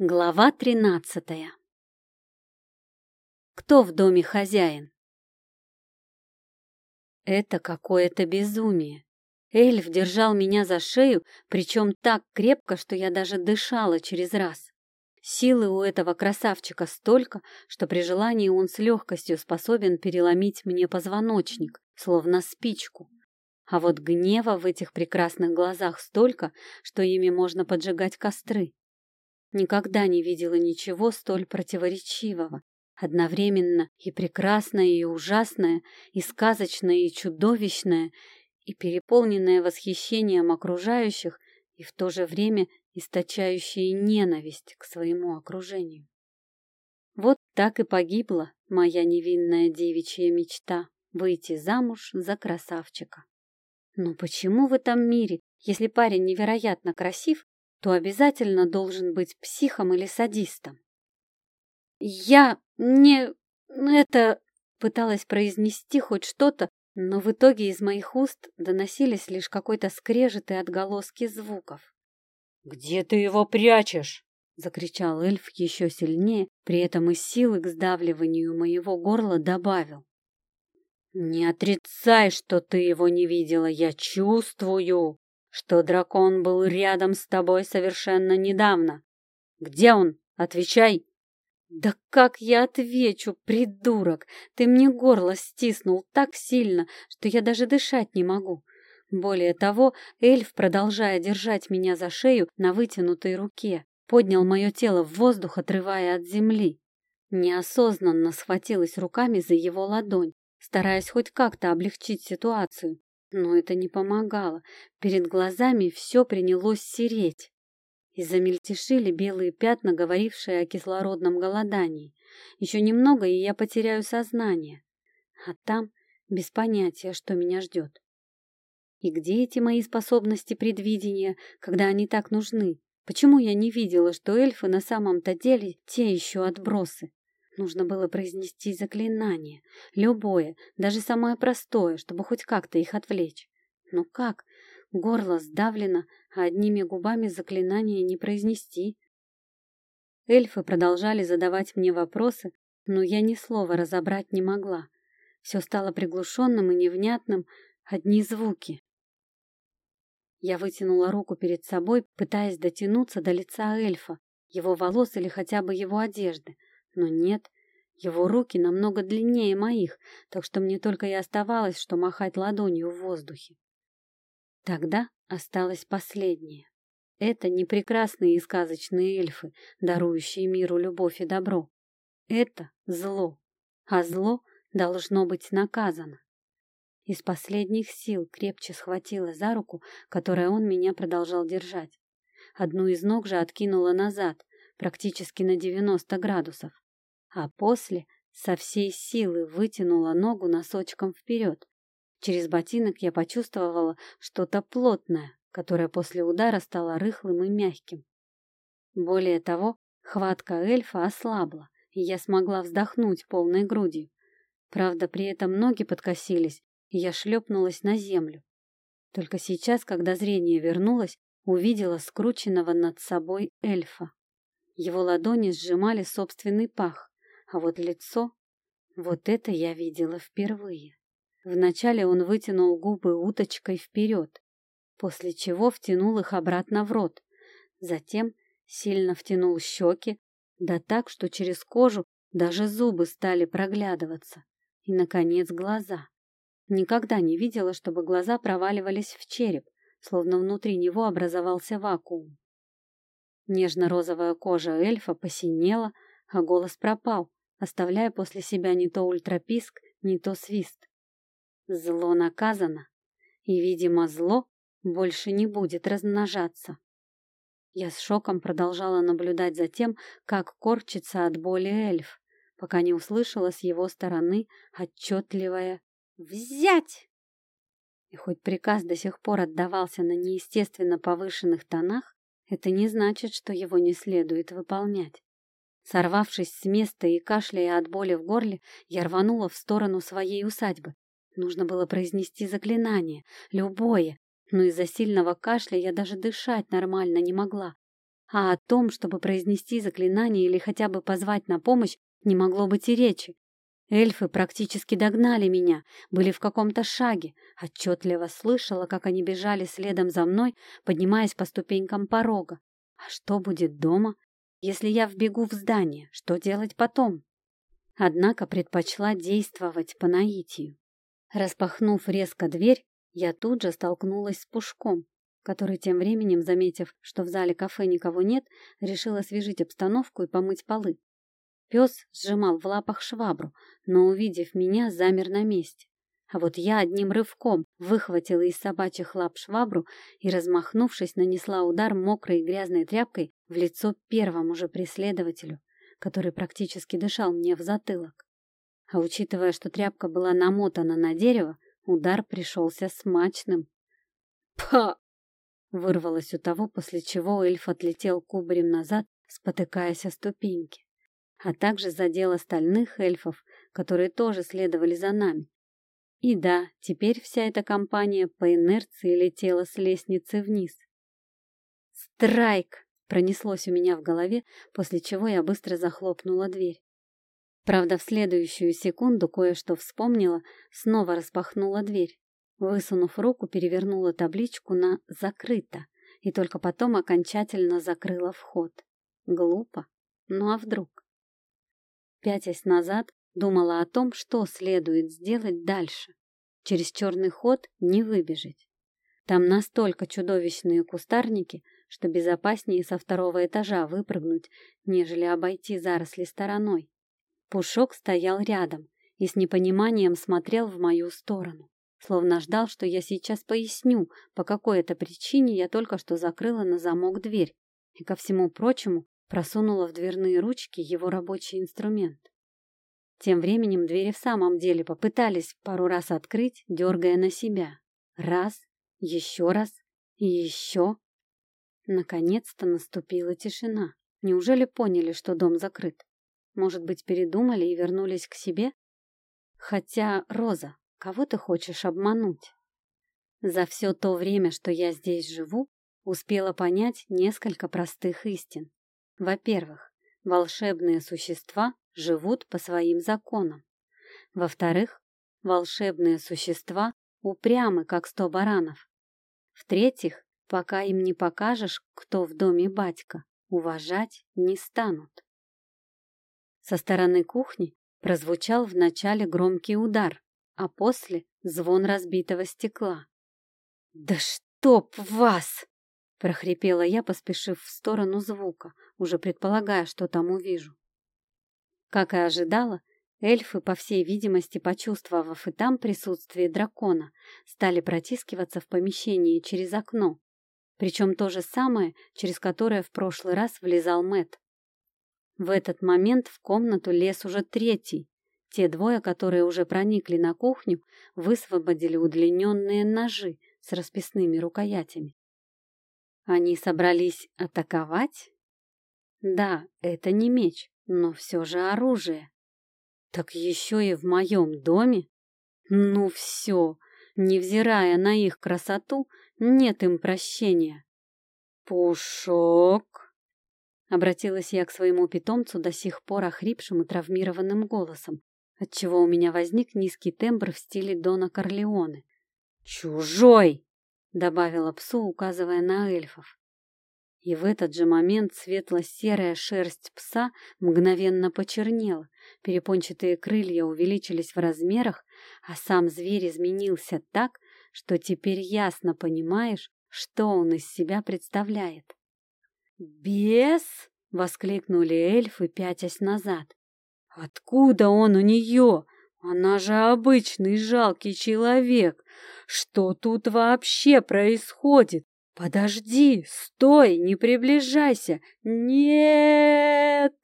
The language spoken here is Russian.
Глава тринадцатая Кто в доме хозяин? Это какое-то безумие. Эльф держал меня за шею, причем так крепко, что я даже дышала через раз. Силы у этого красавчика столько, что при желании он с легкостью способен переломить мне позвоночник, словно спичку. А вот гнева в этих прекрасных глазах столько, что ими можно поджигать костры. Никогда не видела ничего столь противоречивого, одновременно и прекрасное, и ужасное, и сказочное, и чудовищное, и переполненное восхищением окружающих, и в то же время источающее ненависть к своему окружению. Вот так и погибла моя невинная девичья мечта выйти замуж за красавчика. Но почему в этом мире, если парень невероятно красив, то обязательно должен быть психом или садистом. Я не... это... пыталась произнести хоть что-то, но в итоге из моих уст доносились лишь какой-то скрежет и отголоски звуков. «Где ты его прячешь?» — закричал эльф еще сильнее, при этом из силы к сдавливанию моего горла добавил. «Не отрицай, что ты его не видела, я чувствую!» Что дракон был рядом с тобой совершенно недавно. Где он? Отвечай!» «Да как я отвечу, придурок? Ты мне горло стиснул так сильно, что я даже дышать не могу. Более того, эльф, продолжая держать меня за шею на вытянутой руке, поднял мое тело в воздух, отрывая от земли. Неосознанно схватилась руками за его ладонь, стараясь хоть как-то облегчить ситуацию, но это не помогало. Перед глазами все принялось сереть. И замельтешили белые пятна, говорившие о кислородном голодании. Еще немного, и я потеряю сознание. А там без понятия, что меня ждет. И где эти мои способности предвидения, когда они так нужны? Почему я не видела, что эльфы на самом-то деле те еще отбросы? Нужно было произнести заклинание, любое, даже самое простое, чтобы хоть как-то их отвлечь. Но как? Горло сдавлено, а одними губами заклинание не произнести. Эльфы продолжали задавать мне вопросы, но я ни слова разобрать не могла. Все стало приглушенным и невнятным, одни звуки. Я вытянула руку перед собой, пытаясь дотянуться до лица эльфа, его волос или хотя бы его одежды — но нет, его руки намного длиннее моих, так что мне только и оставалось, что махать ладонью в воздухе. Тогда осталось последнее. Это не прекрасные и сказочные эльфы, дарующие миру любовь и добро. Это зло, а зло должно быть наказано. Из последних сил крепче схватила за руку, которой он меня продолжал держать. Одну из ног же откинула назад, практически на 90 градусов а после со всей силы вытянула ногу носочком вперед. Через ботинок я почувствовала что-то плотное, которое после удара стало рыхлым и мягким. Более того, хватка эльфа ослабла, и я смогла вздохнуть полной грудью. Правда, при этом ноги подкосились, и я шлепнулась на землю. Только сейчас, когда зрение вернулось, увидела скрученного над собой эльфа. Его ладони сжимали собственный пах, а вот лицо... Вот это я видела впервые. Вначале он вытянул губы уточкой вперед, после чего втянул их обратно в рот. Затем сильно втянул щеки, да так, что через кожу даже зубы стали проглядываться. И, наконец, глаза. Никогда не видела, чтобы глаза проваливались в череп, словно внутри него образовался вакуум. Нежно-розовая кожа эльфа посинела, а голос пропал, оставляя после себя не то ультраписк, не то свист. Зло наказано, и, видимо, зло больше не будет размножаться. Я с шоком продолжала наблюдать за тем, как корчится от боли эльф, пока не услышала с его стороны отчетливое «Взять!». И хоть приказ до сих пор отдавался на неестественно повышенных тонах, это не значит, что его не следует выполнять. Сорвавшись с места и кашляя от боли в горле, я рванула в сторону своей усадьбы. Нужно было произнести заклинание, любое, но из-за сильного кашля я даже дышать нормально не могла. а о том, чтобы произнести заклинание или хотя бы позвать на помощь, не могло быть и речи. Эльфы практически догнали меня, были в каком-то шаге. Отчетливо слышала, как они бежали следом за мной, поднимаясь по ступенькам порога. А что будет дома? Если я вбегу в здание, что делать потом? Однако предпочла действовать по наитию. Распахнув резко дверь, я тут же столкнулась с Пушком, который тем временем, заметив, что в зале кафе никого нет, решил освежить обстановку и помыть полы. Пес сжимал в лапах швабру, но, увидев меня, замер на месте. А вот я одним рывком выхватила из собачьих лап швабру и, размахнувшись, нанесла удар мокрой и грязной тряпкой в лицо первому же преследователю, который практически дышал мне в затылок. А учитывая, что тряпка была намотана на дерево, удар пришелся смачным. «Па!» — вырвалось у того, после чего эльф отлетел кубарем назад, спотыкаясь о ступеньки а также задел остальных эльфов, которые тоже следовали за нами. И да, теперь вся эта компания по инерции летела с лестницы вниз. «Страйк!» — пронеслось у меня в голове, после чего я быстро захлопнула дверь. Правда, в следующую секунду кое-что вспомнила, снова распахнула дверь. Высунув руку, перевернула табличку на «закрыто» и только потом окончательно закрыла вход. Глупо. Ну а вдруг? Пятясь назад, думала о том, что следует сделать дальше. Через черный ход не выбежать. Там настолько чудовищные кустарники, что безопаснее со второго этажа выпрыгнуть, нежели обойти заросли стороной. Пушок стоял рядом и с непониманием смотрел в мою сторону, словно ждал, что я сейчас поясню, по какой это причине я только что закрыла на замок дверь, и, ко всему прочему, просунула в дверные ручки его рабочий инструмент. Тем временем двери в самом деле попытались пару раз открыть, дергая на себя. Раз, еще раз и еще. Наконец-то наступила тишина. Неужели поняли, что дом закрыт? Может быть, передумали и вернулись к себе? Хотя, Роза, кого ты хочешь обмануть? За все то время, что я здесь живу, успела понять несколько простых истин. Во-первых, волшебные существа живут по своим законам. Во-вторых, волшебные существа упрямы, как сто баранов. В-третьих, пока им не покажешь, кто в доме батька, уважать не станут. Со стороны кухни прозвучал вначале громкий удар, а после звон разбитого стекла. «Да чтоб вас!» прохрипела я, поспешив в сторону звука, уже предполагая, что там увижу. Как и ожидала, эльфы, по всей видимости, почувствовав и там присутствие дракона, стали протискиваться в помещении через окно, причем то же самое, через которое в прошлый раз влезал Мэт. В этот момент в комнату лез уже третий. Те двое, которые уже проникли на кухню, высвободили удлиненные ножи с расписными рукоятями. Они собрались атаковать? Да, это не меч, но все же оружие. Так еще и в моем доме? Ну все, невзирая на их красоту, нет им прощения. Пушок! Обратилась я к своему питомцу до сих пор охрипшим и травмированным голосом, отчего у меня возник низкий тембр в стиле Дона Корлеоне. «Чужой!» добавила псу, указывая на эльфов. И в этот же момент светло-серая шерсть пса мгновенно почернела, перепончатые крылья увеличились в размерах, а сам зверь изменился так, что теперь ясно понимаешь, что он из себя представляет. «Бес!» — воскликнули эльфы, пятясь назад. «Откуда он у нее? Она же обычный жалкий человек. Что тут вообще происходит? Подожди, стой, не приближайся. Нет!